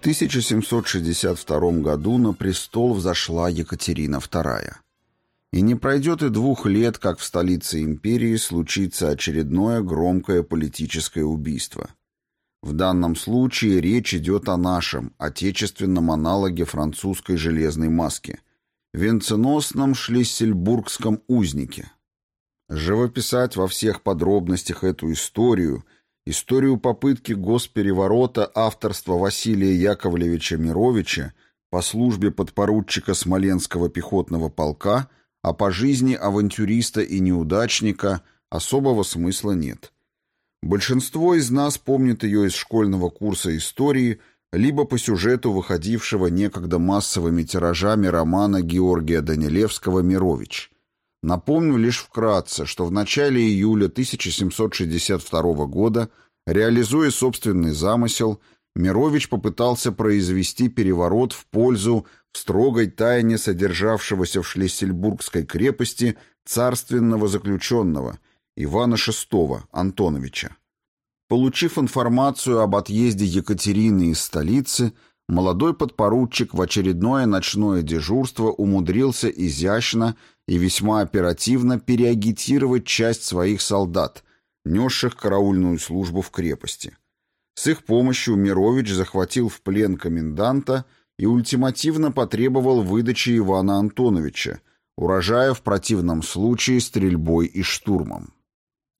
1762 году на престол взошла Екатерина II. И не пройдет и двух лет, как в столице империи случится очередное громкое политическое убийство. В данном случае речь идет о нашем, отечественном аналоге французской железной маски, венценосном шлиссельбургском узнике. Живописать во всех подробностях эту историю – Историю попытки госпереворота авторства Василия Яковлевича Мировича по службе подпоручика Смоленского пехотного полка, а по жизни авантюриста и неудачника особого смысла нет. Большинство из нас помнит ее из школьного курса истории либо по сюжету выходившего некогда массовыми тиражами романа Георгия Данилевского «Мирович». Напомню лишь вкратце, что в начале июля 1762 года, реализуя собственный замысел, Мирович попытался произвести переворот в пользу в строгой тайне содержавшегося в Шлиссельбургской крепости царственного заключенного Ивана VI Антоновича. Получив информацию об отъезде Екатерины из столицы, молодой подпоручик в очередное ночное дежурство умудрился изящно и весьма оперативно переагитировать часть своих солдат, несших караульную службу в крепости. С их помощью Мирович захватил в плен коменданта и ультимативно потребовал выдачи Ивана Антоновича, урожая в противном случае стрельбой и штурмом.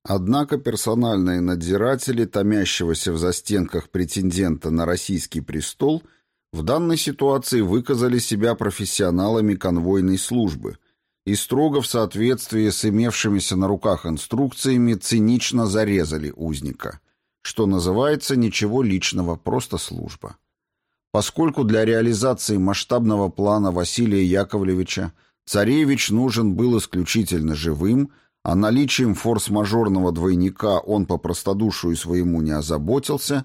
Однако персональные надзиратели, томящегося в застенках претендента на российский престол, в данной ситуации выказали себя профессионалами конвойной службы – и строго в соответствии с имевшимися на руках инструкциями цинично зарезали узника, что называется ничего личного, просто служба. Поскольку для реализации масштабного плана Василия Яковлевича царевич нужен был исключительно живым, а наличием форс-мажорного двойника он по простодушию своему не озаботился,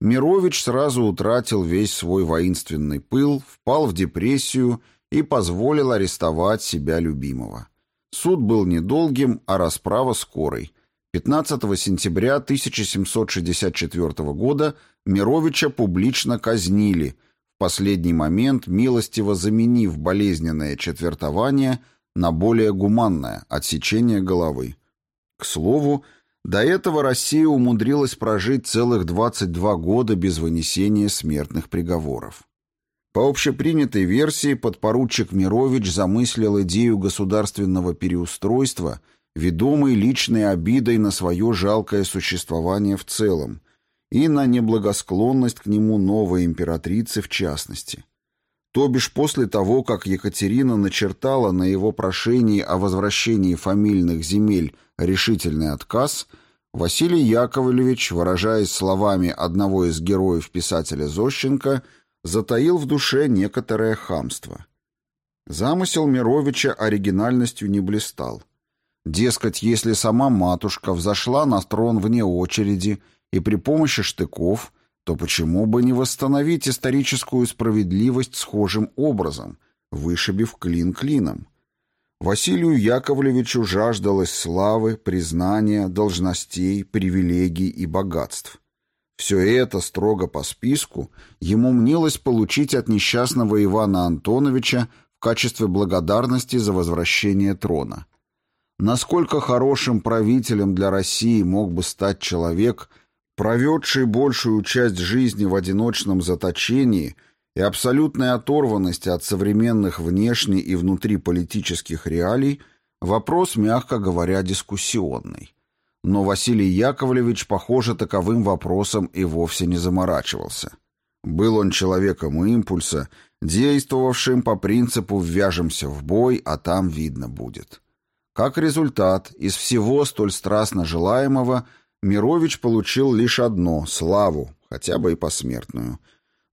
Мирович сразу утратил весь свой воинственный пыл, впал в депрессию и позволил арестовать себя любимого. Суд был недолгим, а расправа скорой. 15 сентября 1764 года Мировича публично казнили, в последний момент милостиво заменив болезненное четвертование на более гуманное – отсечение головы. К слову, до этого Россия умудрилась прожить целых 22 года без вынесения смертных приговоров. По общепринятой версии, подпоручик Мирович замыслил идею государственного переустройства, ведомой личной обидой на свое жалкое существование в целом и на неблагосклонность к нему новой императрицы в частности. То бишь после того, как Екатерина начертала на его прошении о возвращении фамильных земель решительный отказ, Василий Яковлевич, выражаясь словами одного из героев писателя Зощенко, затаил в душе некоторое хамство. Замысел Мировича оригинальностью не блистал. Дескать, если сама матушка взошла на трон вне очереди и при помощи штыков, то почему бы не восстановить историческую справедливость схожим образом, вышибив клин клином? Василию Яковлевичу жаждалось славы, признания, должностей, привилегий и богатств. Все это, строго по списку, ему мнилось получить от несчастного Ивана Антоновича в качестве благодарности за возвращение трона. Насколько хорошим правителем для России мог бы стать человек, проведший большую часть жизни в одиночном заточении и абсолютной оторванности от современных внешне и внутриполитических реалий, вопрос, мягко говоря, дискуссионный. Но Василий Яковлевич, похоже, таковым вопросом и вовсе не заморачивался. Был он человеком импульса, действовавшим по принципу «ввяжемся в бой, а там видно будет». Как результат, из всего столь страстно желаемого Мирович получил лишь одно — славу, хотя бы и посмертную.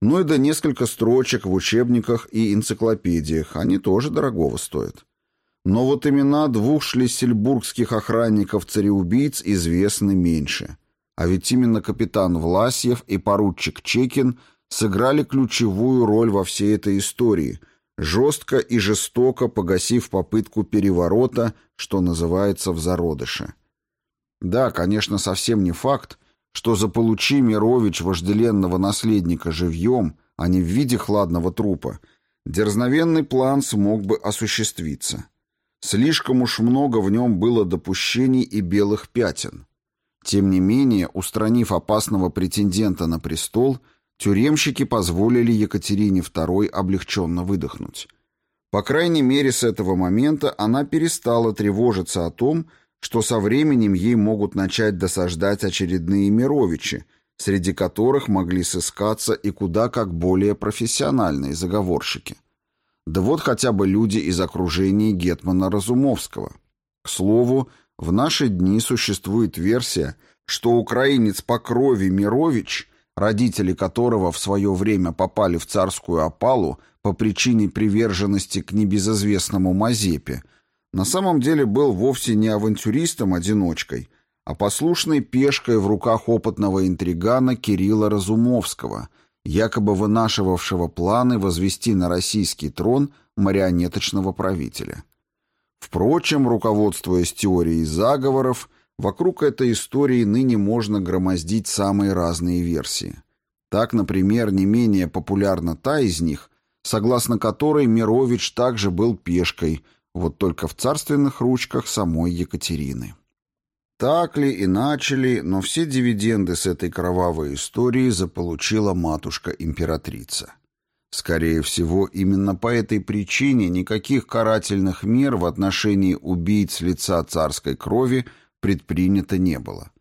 Ну и да несколько строчек в учебниках и энциклопедиях, они тоже дорогого стоят. Но вот имена двух шлиссельбургских охранников-цареубийц известны меньше. А ведь именно капитан Власьев и поручик Чекин сыграли ключевую роль во всей этой истории, жестко и жестоко погасив попытку переворота, что называется в зародыше. Да, конечно, совсем не факт, что заполучи Мирович вожделенного наследника живьем, а не в виде хладного трупа, дерзновенный план смог бы осуществиться. Слишком уж много в нем было допущений и белых пятен. Тем не менее, устранив опасного претендента на престол, тюремщики позволили Екатерине II облегченно выдохнуть. По крайней мере, с этого момента она перестала тревожиться о том, что со временем ей могут начать досаждать очередные Мировичи, среди которых могли сыскаться и куда как более профессиональные заговорщики. Да вот хотя бы люди из окружения Гетмана Разумовского. К слову, в наши дни существует версия, что украинец по крови Мирович, родители которого в свое время попали в царскую опалу по причине приверженности к небезызвестному Мазепе, на самом деле был вовсе не авантюристом-одиночкой, а послушной пешкой в руках опытного интригана Кирилла Разумовского, якобы вынашивавшего планы возвести на российский трон марионеточного правителя. Впрочем, руководствуясь теорией заговоров, вокруг этой истории ныне можно громоздить самые разные версии. Так, например, не менее популярна та из них, согласно которой Мирович также был пешкой – вот только в царственных ручках самой Екатерины. Так ли и начали, но все дивиденды с этой кровавой истории заполучила матушка-императрица. Скорее всего, именно по этой причине никаких карательных мер в отношении убийц лица царской крови предпринято не было.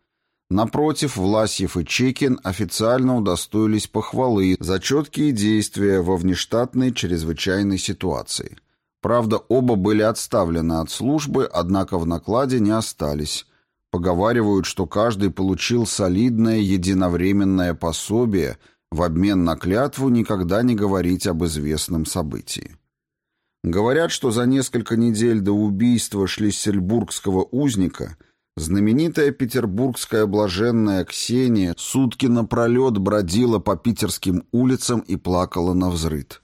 Напротив, Власьев и Чекин официально удостоились похвалы за четкие действия во внештатной чрезвычайной ситуации – Правда, оба были отставлены от службы, однако в накладе не остались. Поговаривают, что каждый получил солидное единовременное пособие в обмен на клятву никогда не говорить об известном событии. Говорят, что за несколько недель до убийства шлиссельбургского узника знаменитая петербургская блаженная Ксения сутки напролет бродила по питерским улицам и плакала на взрыд.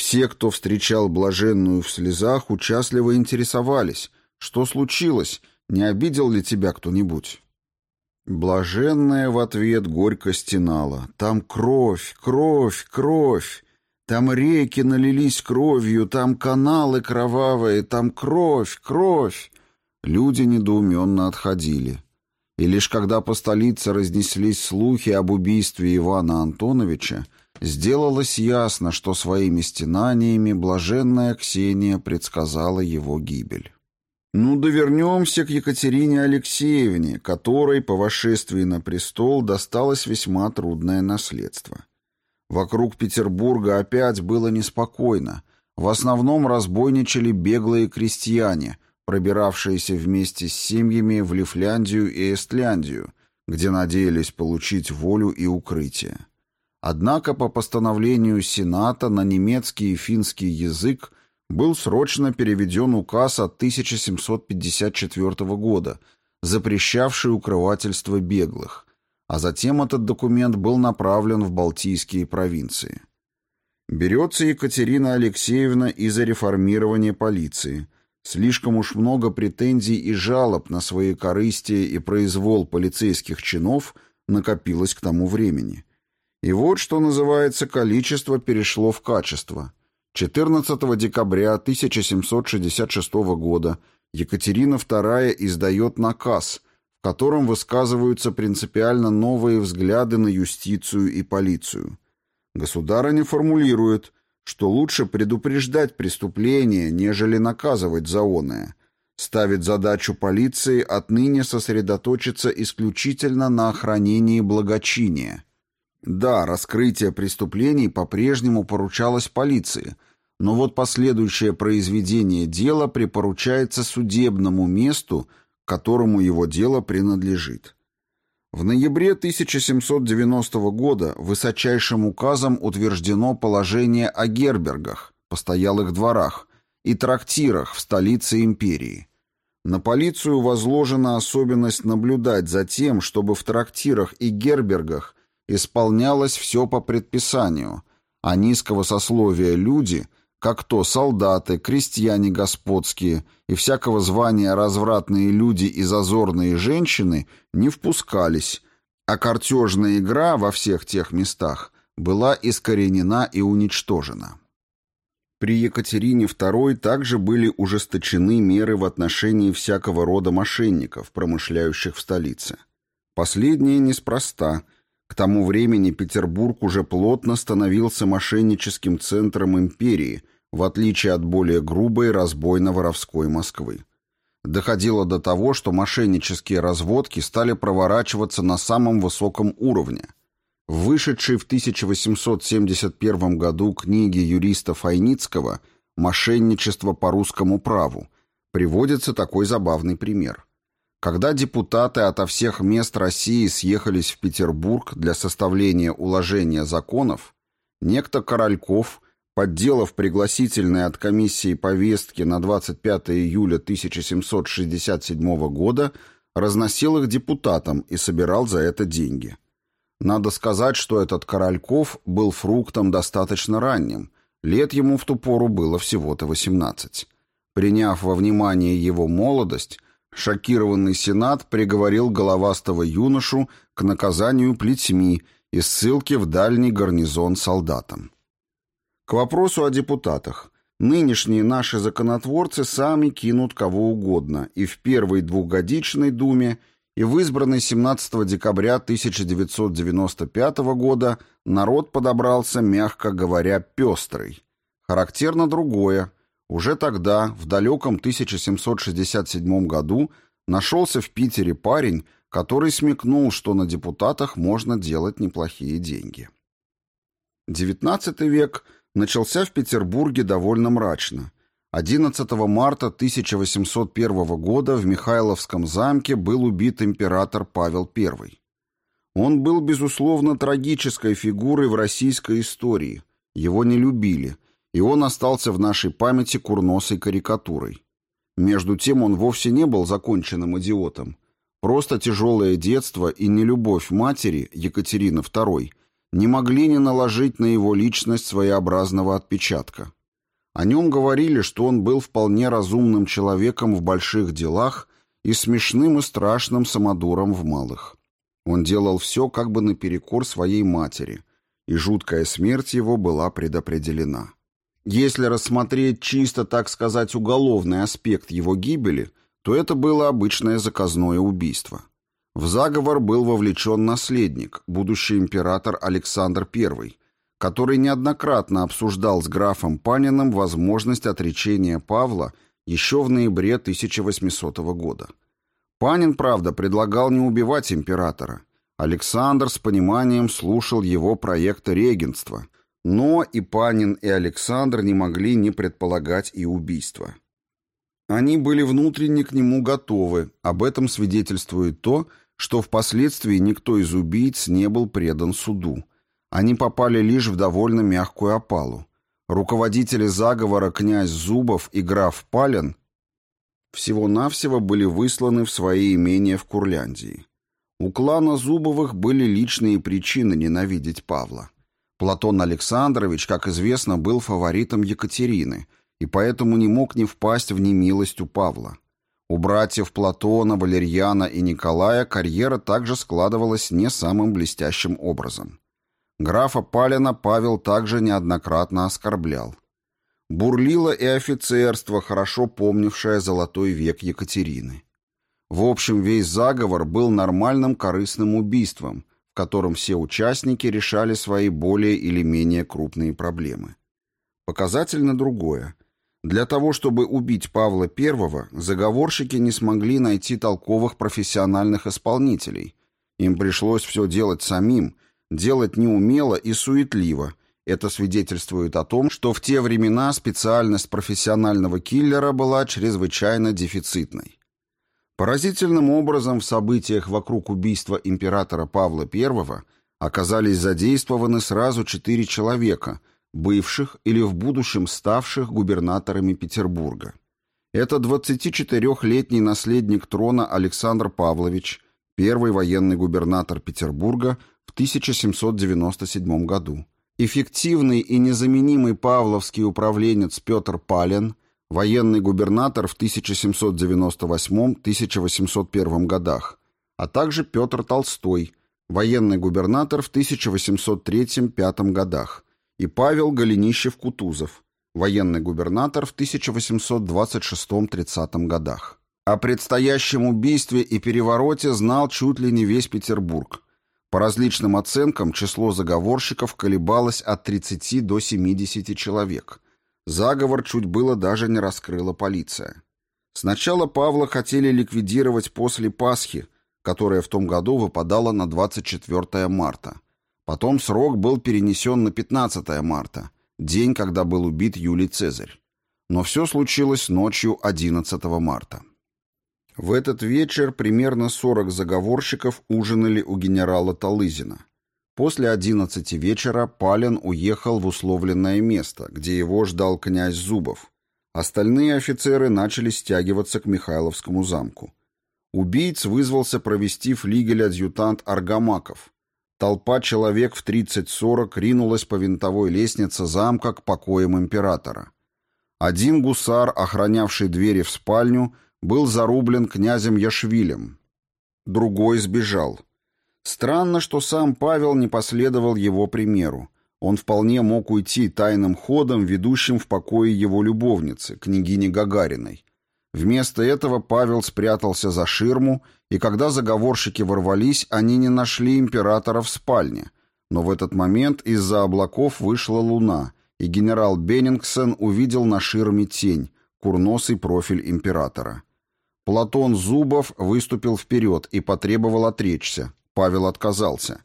Все, кто встречал блаженную в слезах, участливо интересовались, что случилось, не обидел ли тебя кто-нибудь. Блаженная в ответ горько стенала. Там кровь, кровь, кровь. Там реки налились кровью, там каналы кровавые, там кровь, кровь. Люди недоуменно отходили. И лишь когда по столице разнеслись слухи об убийстве Ивана Антоновича, Сделалось ясно, что своими стенаниями блаженная Ксения предсказала его гибель. Ну да вернемся к Екатерине Алексеевне, которой по вошествии на престол досталось весьма трудное наследство. Вокруг Петербурга опять было неспокойно. В основном разбойничали беглые крестьяне, пробиравшиеся вместе с семьями в Лифляндию и Эстляндию, где надеялись получить волю и укрытие. Однако по постановлению Сената на немецкий и финский язык был срочно переведен указ от 1754 года, запрещавший укрывательство беглых, а затем этот документ был направлен в Балтийские провинции. Берется Екатерина Алексеевна из-за реформирования полиции. Слишком уж много претензий и жалоб на свои корыстие и произвол полицейских чинов накопилось к тому времени – и вот что называется количество перешло в качество. 14 декабря 1766 года Екатерина II издает наказ, в котором высказываются принципиально новые взгляды на юстицию и полицию. Государыня формулирует, что лучше предупреждать преступление, нежели наказывать за оное. Ставит задачу полиции отныне сосредоточиться исключительно на охранении благочиния. Да, раскрытие преступлений по-прежнему поручалось полиции, но вот последующее произведение дела припоручается судебному месту, которому его дело принадлежит. В ноябре 1790 года высочайшим указом утверждено положение о гербергах, постоялых дворах и трактирах в столице империи. На полицию возложена особенность наблюдать за тем, чтобы в трактирах и гербергах исполнялось все по предписанию, а низкого сословия люди, как то солдаты, крестьяне господские и всякого звания развратные люди и зазорные женщины, не впускались, а картежная игра во всех тех местах была искоренена и уничтожена. При Екатерине II также были ужесточены меры в отношении всякого рода мошенников, промышляющих в столице. Последнее неспроста. К тому времени Петербург уже плотно становился мошенническим центром империи, в отличие от более грубой разбойно-воровской Москвы. Доходило до того, что мошеннические разводки стали проворачиваться на самом высоком уровне – в вышедшей в 1871 году книге юриста Файницкого «Мошенничество по русскому праву» приводится такой забавный пример. Когда депутаты ото всех мест России съехались в Петербург для составления уложения законов, некто Корольков, подделав пригласительные от комиссии повестки на 25 июля 1767 года, разносил их депутатам и собирал за это деньги. Надо сказать, что этот Корольков был фруктом достаточно ранним. Лет ему в ту пору было всего-то 18. Приняв во внимание его молодость, шокированный Сенат приговорил головастого юношу к наказанию плетьми и ссылке в дальний гарнизон солдатам. К вопросу о депутатах. Нынешние наши законотворцы сами кинут кого угодно и в первой двухгодичной думе, и в избранный 17 декабря 1995 года народ подобрался, мягко говоря, пестрый. Характерно другое. Уже тогда, в далеком 1767 году, нашелся в Питере парень, который смекнул, что на депутатах можно делать неплохие деньги. XIX век начался в Петербурге довольно мрачно – 11 марта 1801 года в Михайловском замке был убит император Павел I. Он был, безусловно, трагической фигурой в российской истории. Его не любили, и он остался в нашей памяти курносой карикатурой. Между тем он вовсе не был законченным идиотом. Просто тяжелое детство и нелюбовь матери, Екатерины II, не могли не наложить на его личность своеобразного отпечатка. О нем говорили, что он был вполне разумным человеком в больших делах и смешным и страшным самодуром в малых. Он делал все как бы наперекор своей матери, и жуткая смерть его была предопределена. Если рассмотреть чисто, так сказать, уголовный аспект его гибели, то это было обычное заказное убийство. В заговор был вовлечен наследник, будущий император Александр I, который неоднократно обсуждал с графом Паниным возможность отречения Павла еще в ноябре 1800 года. Панин, правда, предлагал не убивать императора. Александр с пониманием слушал его проекты регенства, но и Панин, и Александр не могли не предполагать и убийства. Они были внутренне к нему готовы, об этом свидетельствует то, что впоследствии никто из убийц не был предан суду. Они попали лишь в довольно мягкую опалу. Руководители заговора князь Зубов и граф Пален всего-навсего были высланы в свои имения в Курляндии. У клана Зубовых были личные причины ненавидеть Павла. Платон Александрович, как известно, был фаворитом Екатерины и поэтому не мог не впасть в немилость у Павла. У братьев Платона, Валерьяна и Николая карьера также складывалась не самым блестящим образом. Графа Палина Павел также неоднократно оскорблял. Бурлило и офицерство, хорошо помнившее золотой век Екатерины. В общем, весь заговор был нормальным корыстным убийством, котором все участники решали свои более или менее крупные проблемы. Показательно другое. Для того, чтобы убить Павла I, заговорщики не смогли найти толковых профессиональных исполнителей. Им пришлось все делать самим – делать неумело и суетливо. Это свидетельствует о том, что в те времена специальность профессионального киллера была чрезвычайно дефицитной. Поразительным образом в событиях вокруг убийства императора Павла I оказались задействованы сразу четыре человека, бывших или в будущем ставших губернаторами Петербурга. Это 24-летний наследник трона Александр Павлович, первый военный губернатор Петербурга в 1797 году. Эффективный и незаменимый павловский управленец Петр Пален, военный губернатор в 1798-1801 годах, а также Петр Толстой, военный губернатор в 1803-1805 годах, и Павел Голенищев-Кутузов, военный губернатор в 1826-30 годах. О предстоящем убийстве и перевороте знал чуть ли не весь Петербург. По различным оценкам число заговорщиков колебалось от 30 до 70 человек. Заговор чуть было даже не раскрыла полиция. Сначала Павла хотели ликвидировать после Пасхи, которая в том году выпадала на 24 марта. Потом срок был перенесен на 15 марта, день, когда был убит Юлий Цезарь. Но все случилось ночью 11 марта. В этот вечер примерно 40 заговорщиков ужинали у генерала Талызина. После 11 вечера Палин уехал в условленное место, где его ждал князь Зубов. Остальные офицеры начали стягиваться к Михайловскому замку. Убийц вызвался провести флигель-адъютант Аргамаков. Толпа человек в 30-40 ринулась по винтовой лестнице замка к покоям императора. Один гусар, охранявший двери в спальню, был зарублен князем Яшвилем. Другой сбежал. Странно, что сам Павел не последовал его примеру. Он вполне мог уйти тайным ходом, ведущим в покое его любовницы, княгини Гагариной. Вместо этого Павел спрятался за ширму, и когда заговорщики ворвались, они не нашли императора в спальне. Но в этот момент из-за облаков вышла луна, и генерал Беннингсен увидел на ширме тень, курносый профиль императора. Платон Зубов выступил вперед и потребовал отречься. Павел отказался.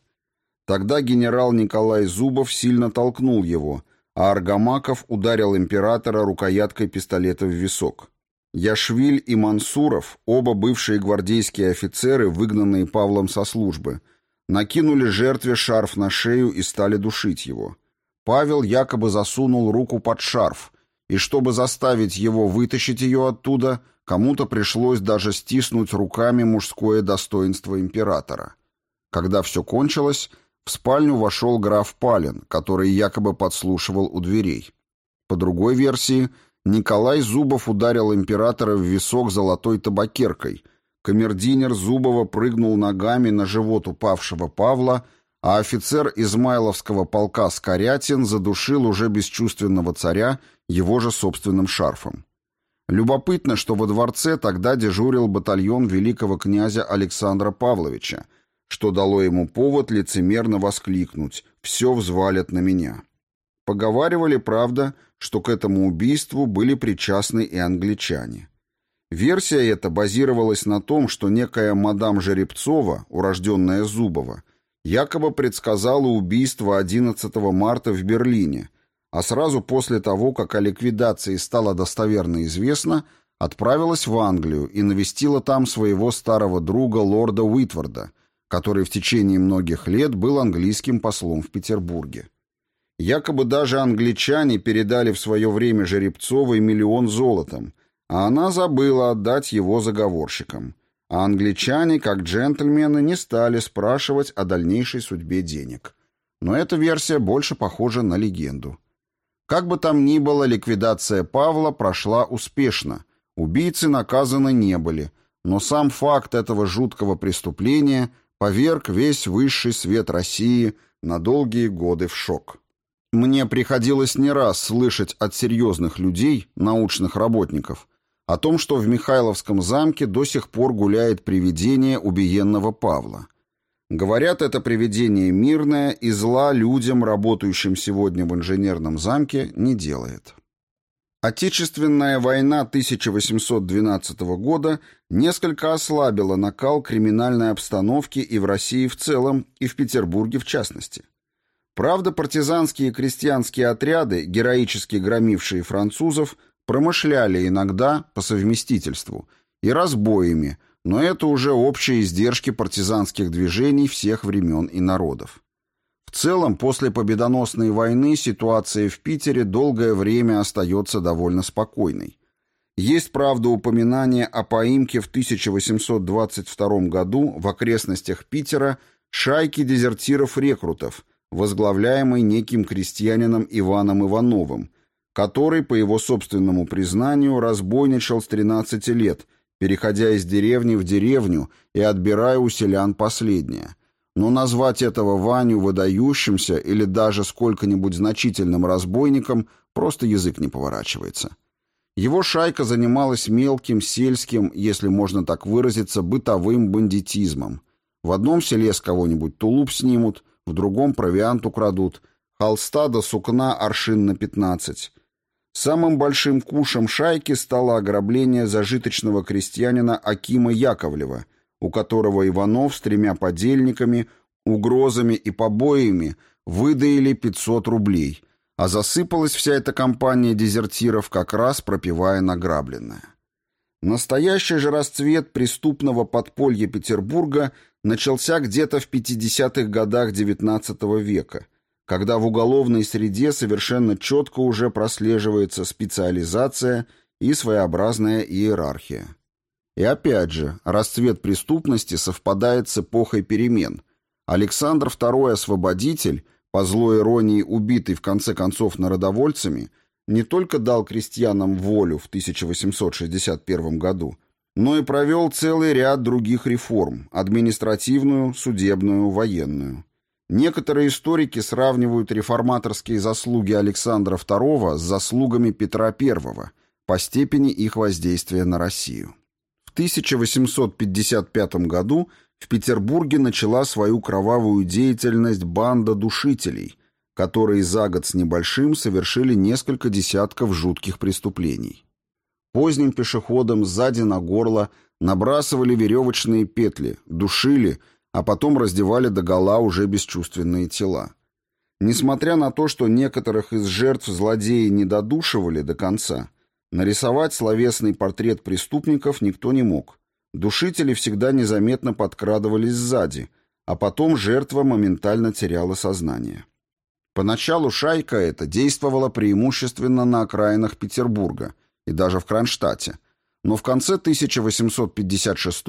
Тогда генерал Николай Зубов сильно толкнул его, а Аргамаков ударил императора рукояткой пистолета в висок. Яшвиль и Мансуров, оба бывшие гвардейские офицеры, выгнанные Павлом со службы, накинули жертве шарф на шею и стали душить его. Павел якобы засунул руку под шарф, и чтобы заставить его вытащить ее оттуда, кому-то пришлось даже стиснуть руками мужское достоинство императора. Когда все кончилось, в спальню вошел граф Палин, который якобы подслушивал у дверей. По другой версии – Николай Зубов ударил императора в висок золотой табакеркой. Камердинер Зубова прыгнул ногами на живот упавшего Павла, а офицер Измайловского полка Скорятин задушил уже бесчувственного царя его же собственным шарфом. Любопытно, что во дворце тогда дежурил батальон великого князя Александра Павловича, что дало ему повод лицемерно воскликнуть «все взвалят на меня». Поговаривали, правда, что к этому убийству были причастны и англичане. Версия эта базировалась на том, что некая мадам Жеребцова, урожденная Зубова, якобы предсказала убийство 11 марта в Берлине, а сразу после того, как о ликвидации стало достоверно известно, отправилась в Англию и навестила там своего старого друга лорда Уитварда, который в течение многих лет был английским послом в Петербурге. Якобы даже англичане передали в свое время Жеребцовой миллион золотом, а она забыла отдать его заговорщикам. А англичане, как джентльмены, не стали спрашивать о дальнейшей судьбе денег. Но эта версия больше похожа на легенду. Как бы там ни было, ликвидация Павла прошла успешно. Убийцы наказаны не были, но сам факт этого жуткого преступления поверг весь высший свет России на долгие годы в шок. Мне приходилось не раз слышать от серьезных людей, научных работников, о том, что в Михайловском замке до сих пор гуляет привидение убиенного Павла. Говорят, это привидение мирное и зла людям, работающим сегодня в инженерном замке, не делает. Отечественная война 1812 года несколько ослабила накал криминальной обстановки и в России в целом, и в Петербурге в частности. Правда, партизанские и крестьянские отряды, героически громившие французов, промышляли иногда по совместительству и разбоями, но это уже общие издержки партизанских движений всех времен и народов. Целом, после победоносной войны ситуация в Питере долгое время остается довольно спокойной. Есть, правда, упоминание о поимке в 1822 году в окрестностях Питера шайки дезертиров-рекрутов – возглавляемый неким крестьянином Иваном Ивановым, который, по его собственному признанию, разбойничал с 13 лет, переходя из деревни в деревню и отбирая у селян последнее. Но назвать этого Ваню выдающимся или даже сколько-нибудь значительным разбойником просто язык не поворачивается. Его шайка занималась мелким, сельским, если можно так выразиться, бытовым бандитизмом. В одном селе с кого-нибудь тулуп снимут, в другом провиант украдут, холста до сукна аршин на пятнадцать. Самым большим кушем шайки стало ограбление зажиточного крестьянина Акима Яковлева, у которого Иванов с тремя подельниками, угрозами и побоями выдаили 500 рублей, а засыпалась вся эта компания дезертиров, как раз пропивая награбленное. Настоящий же расцвет преступного подполья Петербурга начался где-то в 50-х годах XIX века – когда в уголовной среде совершенно четко уже прослеживается специализация и своеобразная иерархия. И опять же, расцвет преступности совпадает с эпохой перемен. Александр II Освободитель, по злой иронии убитый в конце концов народовольцами, не только дал крестьянам волю в 1861 году, но и провел целый ряд других реформ – административную, судебную, военную. Некоторые историки сравнивают реформаторские заслуги Александра II с заслугами Петра I по степени их воздействия на Россию. В 1855 году в Петербурге начала свою кровавую деятельность банда душителей, которые за год с небольшим совершили несколько десятков жутких преступлений. Поздним пешеходам сзади на горло набрасывали веревочные петли, душили – а потом раздевали догола уже бесчувственные тела. Несмотря на то, что некоторых из жертв злодеи не додушивали до конца, нарисовать словесный портрет преступников никто не мог. Душители всегда незаметно подкрадывались сзади, а потом жертва моментально теряла сознание. Поначалу шайка эта действовала преимущественно на окраинах Петербурга и даже в Кронштадте, но в конце 1856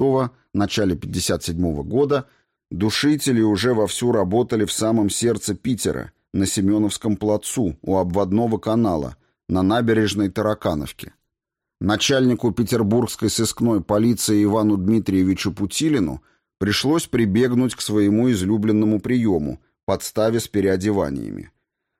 начале 57 года Душители уже вовсю работали в самом сердце Питера, на Семеновском плацу, у обводного канала, на набережной Таракановке. Начальнику петербургской сыскной полиции Ивану Дмитриевичу Путилину пришлось прибегнуть к своему излюбленному приему – подставе с переодеваниями.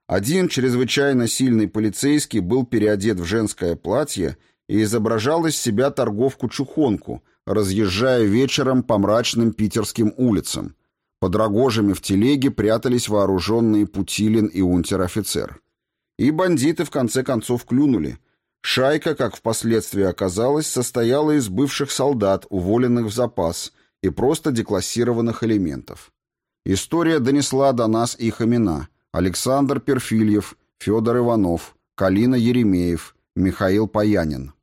Один чрезвычайно сильный полицейский был переодет в женское платье и изображал из себя торговку-чухонку – разъезжая вечером по мрачным питерским улицам. Под рогожами в телеге прятались вооруженные Путилин и унтер-офицер. И бандиты в конце концов клюнули. Шайка, как впоследствии оказалось, состояла из бывших солдат, уволенных в запас, и просто деклассированных элементов. История донесла до нас их имена. Александр Перфильев, Федор Иванов, Калина Еремеев, Михаил Паянин.